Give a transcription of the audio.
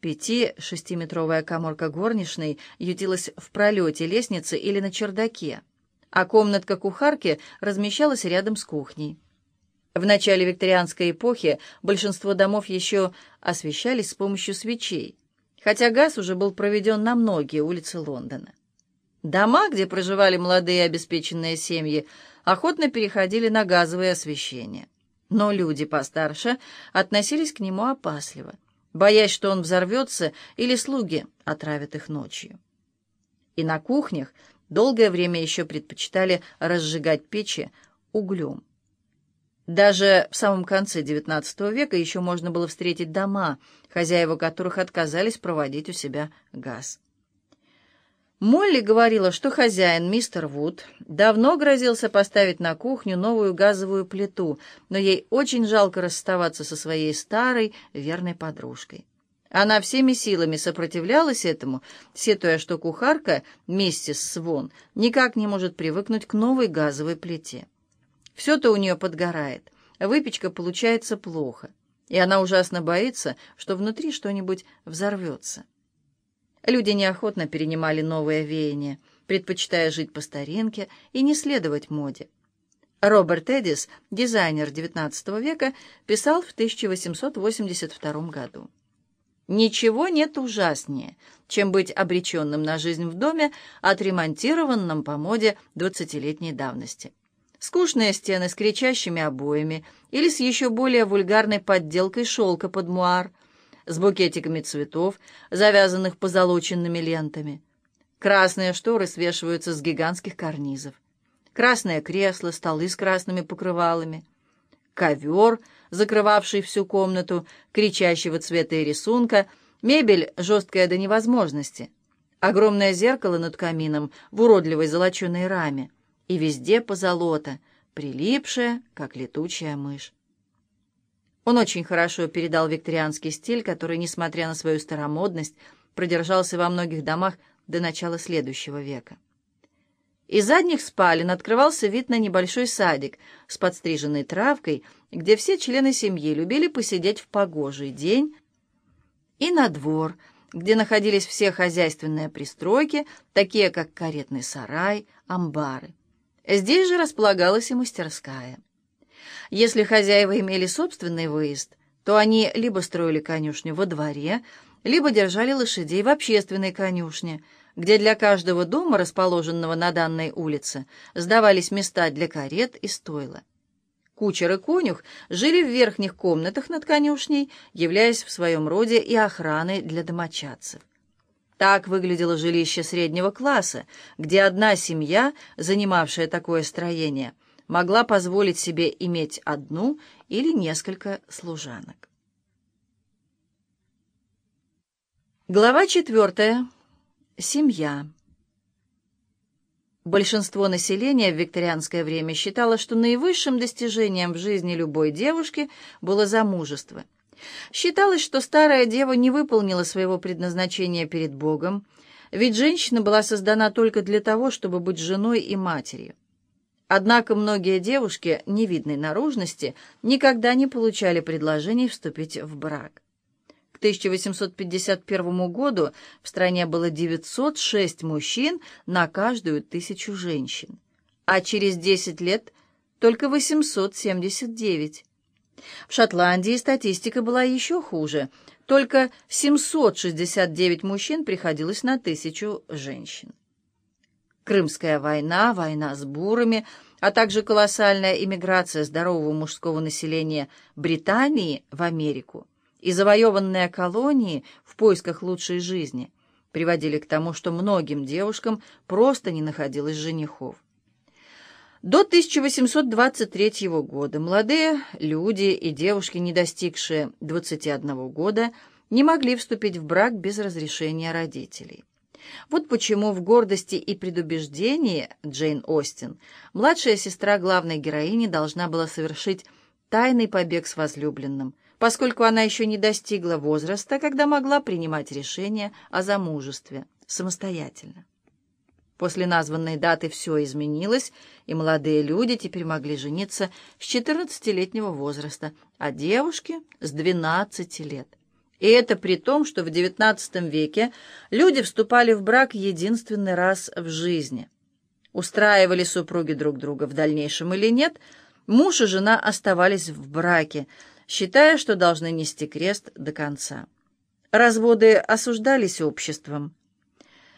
Пяти-шестиметровая коморка горничной ютилась в пролете лестницы или на чердаке, а комнатка кухарки размещалась рядом с кухней. В начале викторианской эпохи большинство домов еще освещались с помощью свечей, хотя газ уже был проведен на многие улицы Лондона. Дома, где проживали молодые обеспеченные семьи, охотно переходили на газовое освещение. Но люди постарше относились к нему опасливо боясь, что он взорвется или слуги отравят их ночью. И на кухнях долгое время еще предпочитали разжигать печи углем. Даже в самом конце XIX века еще можно было встретить дома, хозяева которых отказались проводить у себя газ. Молли говорила, что хозяин, мистер Вуд, давно грозился поставить на кухню новую газовую плиту, но ей очень жалко расставаться со своей старой верной подружкой. Она всеми силами сопротивлялась этому, сетуя, что кухарка, миссис Свон, никак не может привыкнуть к новой газовой плите. Все-то у нее подгорает, выпечка получается плохо, и она ужасно боится, что внутри что-нибудь взорвется. Люди неохотно перенимали новые веяния, предпочитая жить по старинке и не следовать моде. Роберт Эдис, дизайнер XIX века, писал в 1882 году. «Ничего нет ужаснее, чем быть обреченным на жизнь в доме, отремонтированном по моде двадцатилетней давности. Скучные стены с кричащими обоями или с еще более вульгарной подделкой шелка под муар – с букетиками цветов, завязанных позолоченными лентами. Красные шторы свешиваются с гигантских карнизов. Красное кресло, столы с красными покрывалами. Ковер, закрывавший всю комнату, кричащего цвета и рисунка, мебель, жесткая до невозможности. Огромное зеркало над камином в уродливой золоченой раме. И везде позолота, прилипшая, как летучая мышь. Он очень хорошо передал викторианский стиль, который, несмотря на свою старомодность, продержался во многих домах до начала следующего века. Из задних спален открывался вид на небольшой садик с подстриженной травкой, где все члены семьи любили посидеть в погожий день, и на двор, где находились все хозяйственные пристройки, такие как каретный сарай, амбары. Здесь же располагалась и мастерская. Если хозяева имели собственный выезд, то они либо строили конюшню во дворе, либо держали лошадей в общественной конюшне, где для каждого дома, расположенного на данной улице, сдавались места для карет и стойла. Кучер и конюх жили в верхних комнатах над конюшней, являясь в своем роде и охраной для домочадцев. Так выглядело жилище среднего класса, где одна семья, занимавшая такое строение – могла позволить себе иметь одну или несколько служанок. Глава четвертая. Семья. Большинство населения в викторианское время считало, что наивысшим достижением в жизни любой девушки было замужество. Считалось, что старая дева не выполнила своего предназначения перед Богом, ведь женщина была создана только для того, чтобы быть женой и матерью. Однако многие девушки невидной наружности никогда не получали предложений вступить в брак. К 1851 году в стране было 906 мужчин на каждую тысячу женщин, а через 10 лет только 879. В Шотландии статистика была еще хуже. Только 769 мужчин приходилось на тысячу женщин. Крымская война, война с бурами, а также колоссальная иммиграция здорового мужского населения Британии в Америку и завоеванные колонии в поисках лучшей жизни приводили к тому, что многим девушкам просто не находилось женихов. До 1823 года молодые люди и девушки, не достигшие 21 года, не могли вступить в брак без разрешения родителей. Вот почему в «Гордости и предубеждении» Джейн Остин младшая сестра главной героини должна была совершить тайный побег с возлюбленным, поскольку она еще не достигла возраста, когда могла принимать решение о замужестве самостоятельно. После названной даты все изменилось, и молодые люди теперь могли жениться с 14-летнего возраста, а девушки — с 12 лет. И это при том, что в XIX веке люди вступали в брак единственный раз в жизни. Устраивали супруги друг друга в дальнейшем или нет, муж и жена оставались в браке, считая, что должны нести крест до конца. Разводы осуждались обществом.